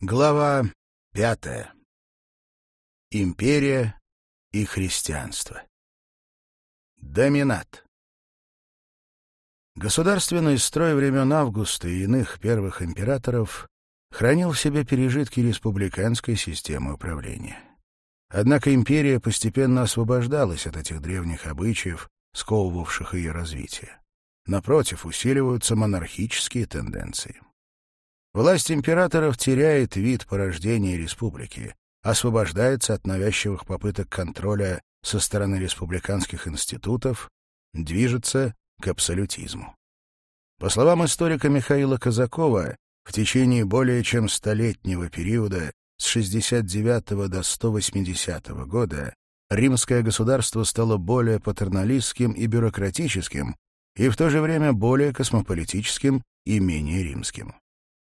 Глава пятая. Империя и христианство. Доминат. Государственный строй времен Августа и иных первых императоров хранил в себе пережитки республиканской системы управления. Однако империя постепенно освобождалась от этих древних обычаев, сковывавших ее развитие. Напротив, усиливаются монархические тенденции. Власть императоров теряет вид порождения республики, освобождается от навязчивых попыток контроля со стороны республиканских институтов, движется к абсолютизму. По словам историка Михаила Казакова, в течение более чем столетнего периода с 69 до 180 года римское государство стало более патерналистским и бюрократическим, и в то же время более космополитическим и менее римским.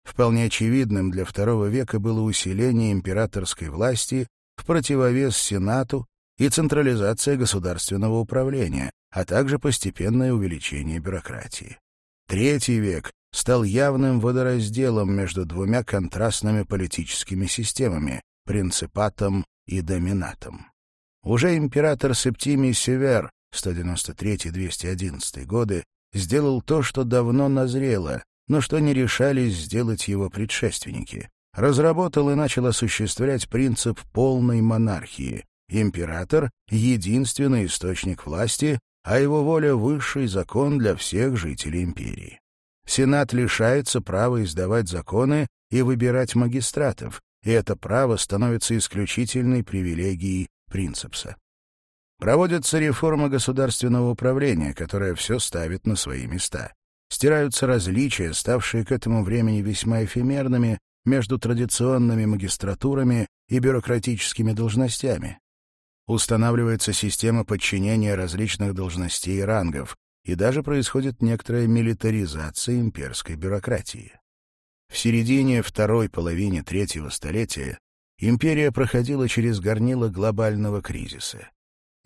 Вполне очевидным для II века было усиление императорской власти в противовес Сенату и централизация государственного управления, а также постепенное увеличение бюрократии. Третий век стал явным водоразделом между двумя контрастными политическими системами — принципатом и доминатом. Уже император Септимий Север 193-211 годы сделал то, что давно назрело, но что не решались сделать его предшественники. Разработал и начал осуществлять принцип полной монархии. Император — единственный источник власти, а его воля — высший закон для всех жителей империи. Сенат лишается права издавать законы и выбирать магистратов, и это право становится исключительной привилегией принципса. Проводится реформа государственного управления, которая все ставит на свои места стираются различия, ставшие к этому времени весьма эфемерными, между традиционными магистратурами и бюрократическими должностями. Устанавливается система подчинения различных должностей и рангов, и даже происходит некоторая милитаризация имперской бюрократии. В середине второй половины третьего столетия империя проходила через горнило глобального кризиса.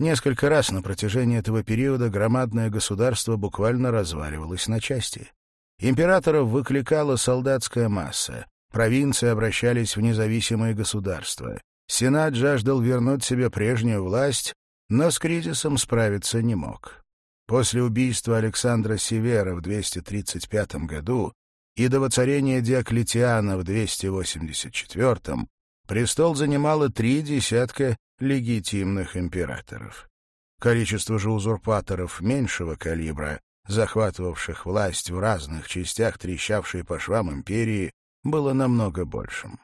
Несколько раз на протяжении этого периода громадное государство буквально разваливалось на части. Императоров выкликала солдатская масса, провинции обращались в независимые государства, Сенат жаждал вернуть себе прежнюю власть, но с кризисом справиться не мог. После убийства Александра Севера в 235 году и до воцарения Диоклетиана в 284 престол занимало три десятка легитимных императоров. Количество же узурпаторов меньшего калибра, захватывавших власть в разных частях трещавшей по швам империи, было намного большим.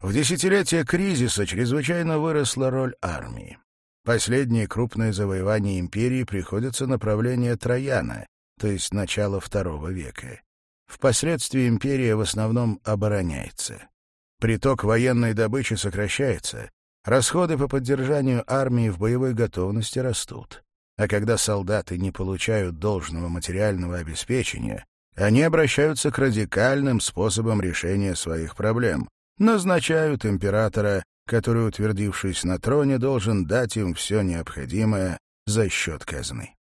В десятилетие кризиса чрезвычайно выросла роль армии. Последние крупные завоевания империи приходятся на правление Трояна, то есть начало II века. Впоследствии империя в основном обороняется. Приток военной добычи сокращается, Расходы по поддержанию армии в боевой готовности растут. А когда солдаты не получают должного материального обеспечения, они обращаются к радикальным способам решения своих проблем. Назначают императора, который, утвердившись на троне, должен дать им все необходимое за счет казны.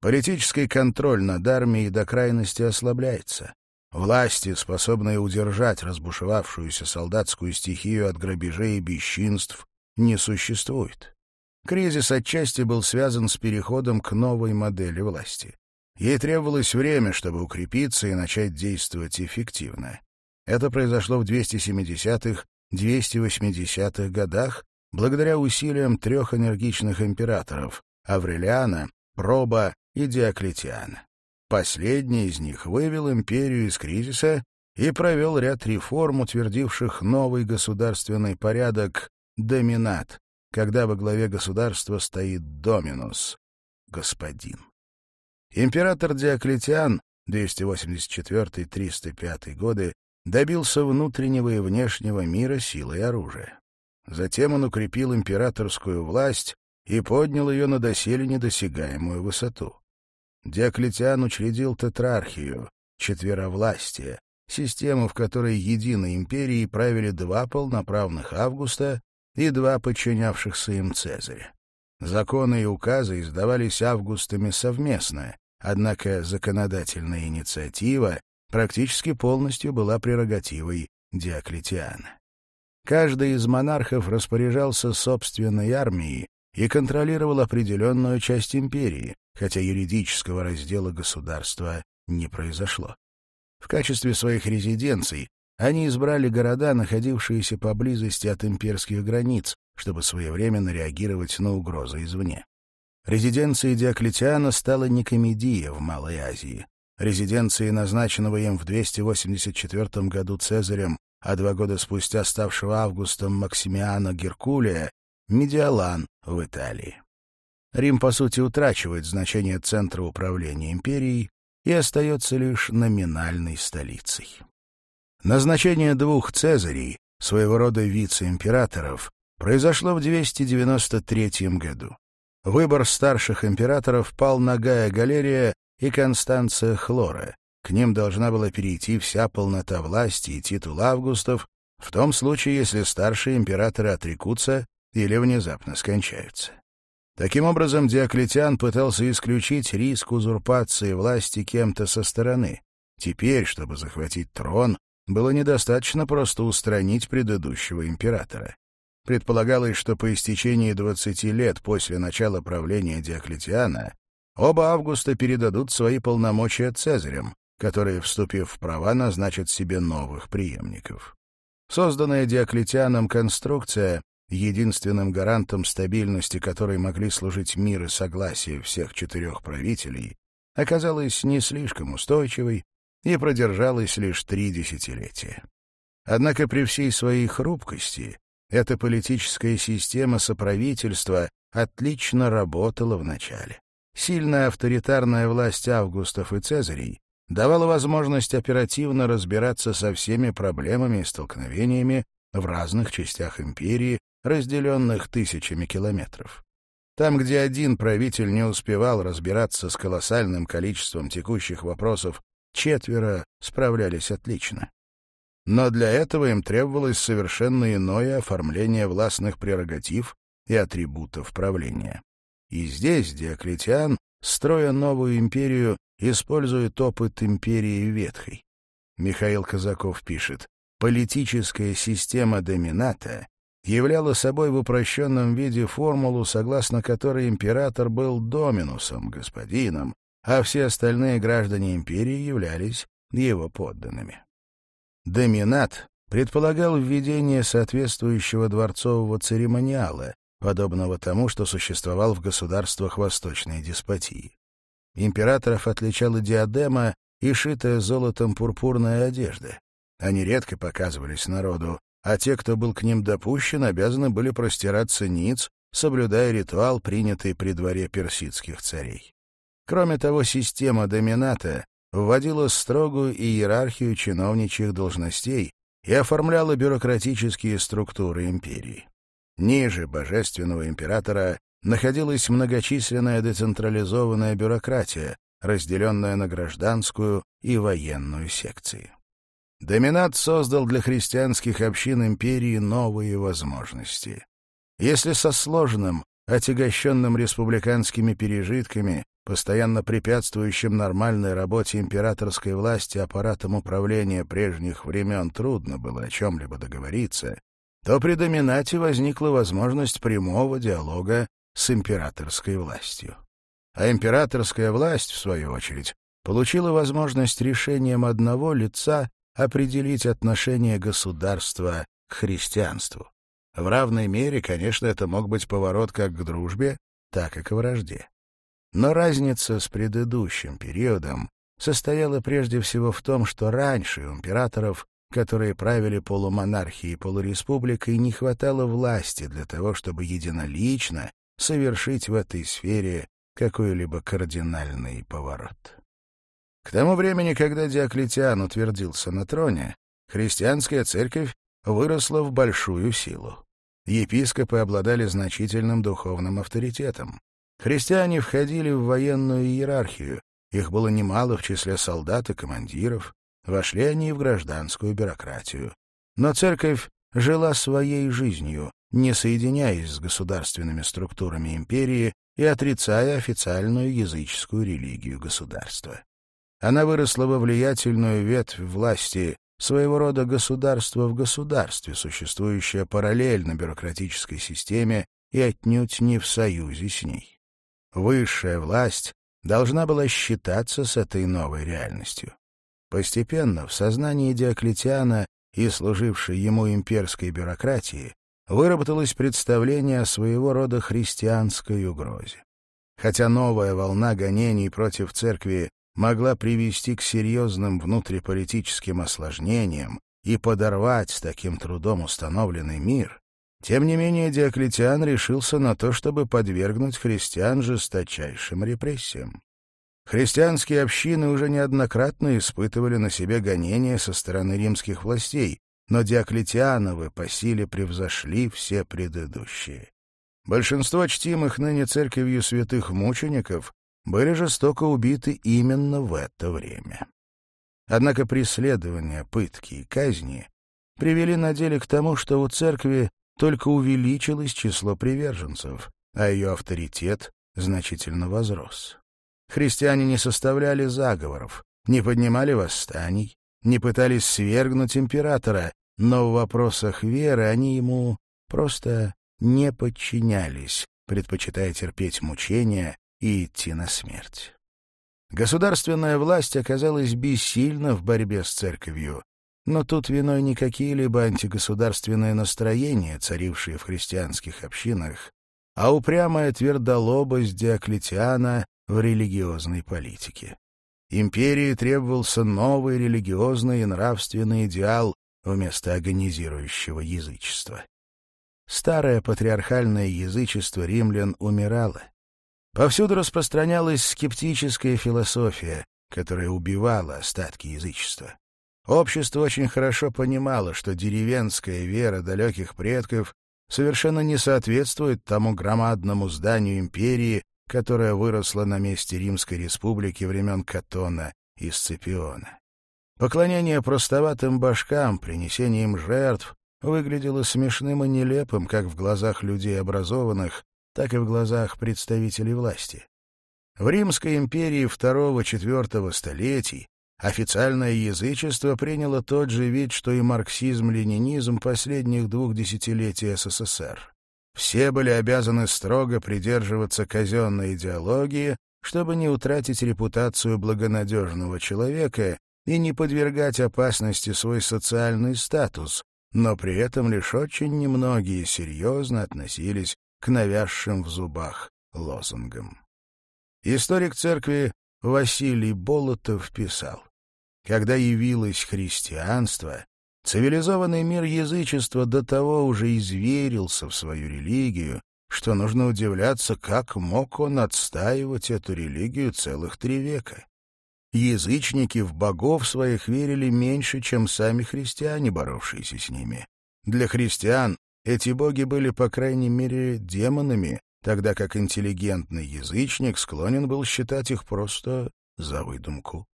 Политический контроль над армией до крайности ослабляется. Власти, способные удержать разбушевавшуюся солдатскую стихию от грабежей и бесчинств, не существует. Кризис отчасти был связан с переходом к новой модели власти. Ей требовалось время, чтобы укрепиться и начать действовать эффективно. Это произошло в 270-х, 280-х годах благодаря усилиям трех энергичных императоров — Аврелиана, Проба и Диоклетиана. Последний из них вывел империю из кризиса и провел ряд реформ, утвердивших новый государственный порядок, доминат, когда во главе государства стоит доминус, господин. Император Диоклетиан 284-305 годы добился внутреннего и внешнего мира силой оружия. Затем он укрепил императорскую власть и поднял ее на доселе недосягаемую высоту. Диоклетиан учредил тетрархию, четверовластие, систему, в которой единой империей правили два полноправных августа и два подчинявшихся им Цезаря. Законы и указы издавались августами совместно, однако законодательная инициатива практически полностью была прерогативой Диоклетиана. Каждый из монархов распоряжался собственной армией и контролировал определенную часть империи, хотя юридического раздела государства не произошло. В качестве своих резиденций они избрали города, находившиеся поблизости от имперских границ, чтобы своевременно реагировать на угрозы извне. Резиденцией Диоклетиана стала Никомедия в Малой Азии, резиденцией назначенного им в 284 году Цезарем, а два года спустя ставшего Августом Максимиана Геркулия, Медиалан в Италии. Рим, по сути, утрачивает значение центра управления империей и остается лишь номинальной столицей. Назначение двух Цезарей, своего рода вице-императоров, произошло в 293 году. Выбор старших императоров пал на Гая Галерия и Констанция Хлора. К ним должна была перейти вся полнота власти и титул Августов, в том случае, если старшие императоры отрекутся или внезапно скончаются. Таким образом, Диоклетиан пытался исключить риск узурпации власти кем-то со стороны. Теперь, чтобы захватить трон, было недостаточно просто устранить предыдущего императора. Предполагалось, что по истечении 20 лет после начала правления Диоклетиана оба Августа передадут свои полномочия Цезарям, которые, вступив в права, назначат себе новых преемников. Созданная Диоклетианом конструкция, единственным гарантом стабильности которой могли служить мир и согласие всех четырех правителей, оказалась не слишком устойчивой и продержалась лишь три десятилетия. Однако при всей своей хрупкости эта политическая система соправительства отлично работала в начале. Сильная авторитарная власть Августов и Цезарей давала возможность оперативно разбираться со всеми проблемами и столкновениями в разных частях империи, разделенных тысячами километров. Там, где один правитель не успевал разбираться с колоссальным количеством текущих вопросов Четверо справлялись отлично. Но для этого им требовалось совершенно иное оформление властных прерогатив и атрибутов правления. И здесь Диоклетиан, строя новую империю, использует опыт империи ветхой. Михаил Казаков пишет, «Политическая система домината являла собой в упрощенном виде формулу, согласно которой император был доминусом, господином, а все остальные граждане империи являлись его подданными. Доминат предполагал введение соответствующего дворцового церемониала, подобного тому, что существовал в государствах Восточной деспотии. Императоров отличала диадема и шитая золотом пурпурная одежда. Они редко показывались народу, а те, кто был к ним допущен, обязаны были простираться ниц, соблюдая ритуал, принятый при дворе персидских царей. Кроме того, система домината вводила строгую иерархию чиновничьих должностей и оформляла бюрократические структуры империи. Ниже божественного императора находилась многочисленная децентрализованная бюрократия, разделенная на гражданскую и военную секции. Доминат создал для христианских общин империи новые возможности. Если со сложным, отягощенным республиканскими пережитками, постоянно препятствующим нормальной работе императорской власти аппаратом управления прежних времен трудно было о чем-либо договориться, то при Доминате возникла возможность прямого диалога с императорской властью. А императорская власть, в свою очередь, получила возможность решением одного лица определить отношение государства к христианству. В равной мере, конечно, это мог быть поворот как к дружбе, так и к вражде. Но разница с предыдущим периодом состояла прежде всего в том, что раньше у императоров, которые правили полумонархией и полуреспубликой, не хватало власти для того, чтобы единолично совершить в этой сфере какой-либо кардинальный поворот. К тому времени, когда Диоклетиан утвердился на троне, христианская церковь выросла в большую силу епископы обладали значительным духовным авторитетом. Христиане входили в военную иерархию, их было немало в числе солдат и командиров, вошли они и в гражданскую бюрократию. Но церковь жила своей жизнью, не соединяясь с государственными структурами империи и отрицая официальную языческую религию государства. Она выросла во влиятельную ветвь власти, своего рода государство в государстве, существующее параллельно бюрократической системе и отнюдь не в союзе с ней. Высшая власть должна была считаться с этой новой реальностью. Постепенно в сознании Диоклетиана и служившей ему имперской бюрократии выработалось представление о своего рода христианской угрозе. Хотя новая волна гонений против церкви могла привести к серьезным внутриполитическим осложнениям и подорвать с таким трудом установленный мир, тем не менее Диоклетиан решился на то, чтобы подвергнуть христиан жесточайшим репрессиям. Христианские общины уже неоднократно испытывали на себе гонения со стороны римских властей, но Диоклетиановы по силе превзошли все предыдущие. Большинство чтимых ныне церковью святых мучеников были жестоко убиты именно в это время. Однако преследования, пытки и казни привели на деле к тому, что у церкви только увеличилось число приверженцев, а ее авторитет значительно возрос. Христиане не составляли заговоров, не поднимали восстаний, не пытались свергнуть императора, но в вопросах веры они ему просто не подчинялись, предпочитая терпеть мучения и идти на смерть. Государственная власть оказалась бессильна в борьбе с церковью, но тут виной не какие-либо антигосударственные настроения, царившие в христианских общинах, а упрямая твердолобость Диоклетиана в религиозной политике. Империи требовался новый религиозный и нравственный идеал вместо агонизирующего язычества. Старое патриархальное язычество римлян умирало. Повсюду распространялась скептическая философия, которая убивала остатки язычества. Общество очень хорошо понимало, что деревенская вера далеких предков совершенно не соответствует тому громадному зданию империи, которое выросло на месте Римской республики времен Катона и Сципиона. Поклонение простоватым башкам, принесение им жертв, выглядело смешным и нелепым как в глазах людей образованных, так и в глазах представителей власти. В Римской империи II-IV столетий официальное язычество приняло тот же вид, что и марксизм-ленинизм последних двух десятилетий СССР. Все были обязаны строго придерживаться казенной идеологии, чтобы не утратить репутацию благонадежного человека и не подвергать опасности свой социальный статус, но при этом лишь очень немногие серьезно относились к навязшим в зубах лозунгам. Историк церкви Василий Болотов писал, «Когда явилось христианство, цивилизованный мир язычества до того уже изверился в свою религию, что нужно удивляться, как мог он отстаивать эту религию целых три века. Язычники в богов своих верили меньше, чем сами христиане, боровшиеся с ними. Для христиан эти боги были, по крайней мере, демонами, тогда как интеллигентный язычник склонен был считать их просто за выдумку.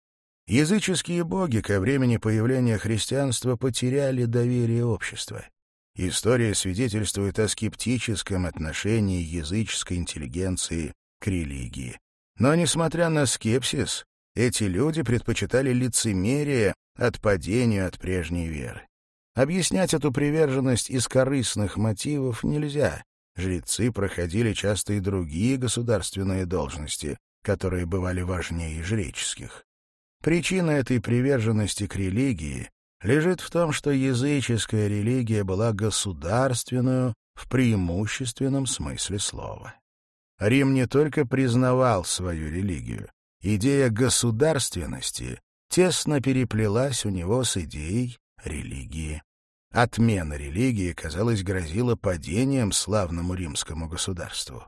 Языческие боги ко времени появления христианства потеряли доверие общества. История свидетельствует о скептическом отношении языческой интеллигенции к религии. Но, несмотря на скепсис, эти люди предпочитали лицемерие от падения от прежней веры. Объяснять эту приверженность из корыстных мотивов нельзя. Жрецы проходили часто и другие государственные должности, которые бывали важнее жреческих. Причина этой приверженности к религии лежит в том, что языческая религия была государственную в преимущественном смысле слова. Рим не только признавал свою религию, идея государственности тесно переплелась у него с идеей религии Отмена религии, казалось, грозила падением славному римскому государству.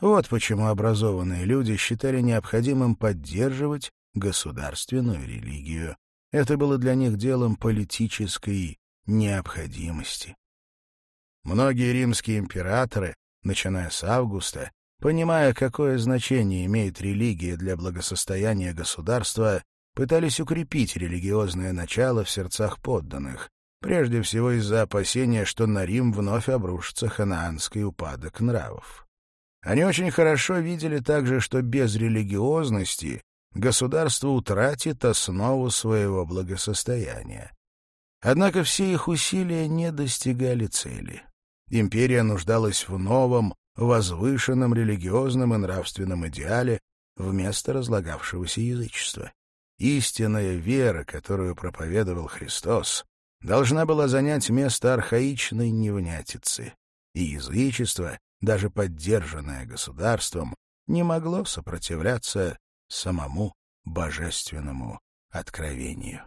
Вот почему образованные люди считали необходимым поддерживать государственную религию. Это было для них делом политической необходимости. Многие римские императоры, начиная с августа, понимая, какое значение имеет религия для благосостояния государства, пытались укрепить религиозное начало в сердцах подданных, прежде всего из-за опасения, что на Рим вновь обрушится ханаанский упадок нравов. Они очень хорошо видели также, что без религиозности государство утратит основу своего благосостояния. Однако все их усилия не достигали цели. Империя нуждалась в новом, возвышенном религиозном и нравственном идеале вместо разлагавшегося язычества. Истинная вера, которую проповедовал Христос, должна была занять место архаичной невнятицы, и язычество, даже поддержанное государством, не могло сопротивляться самому божественному откровению.